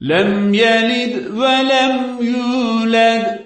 لم يلد ولم يولد.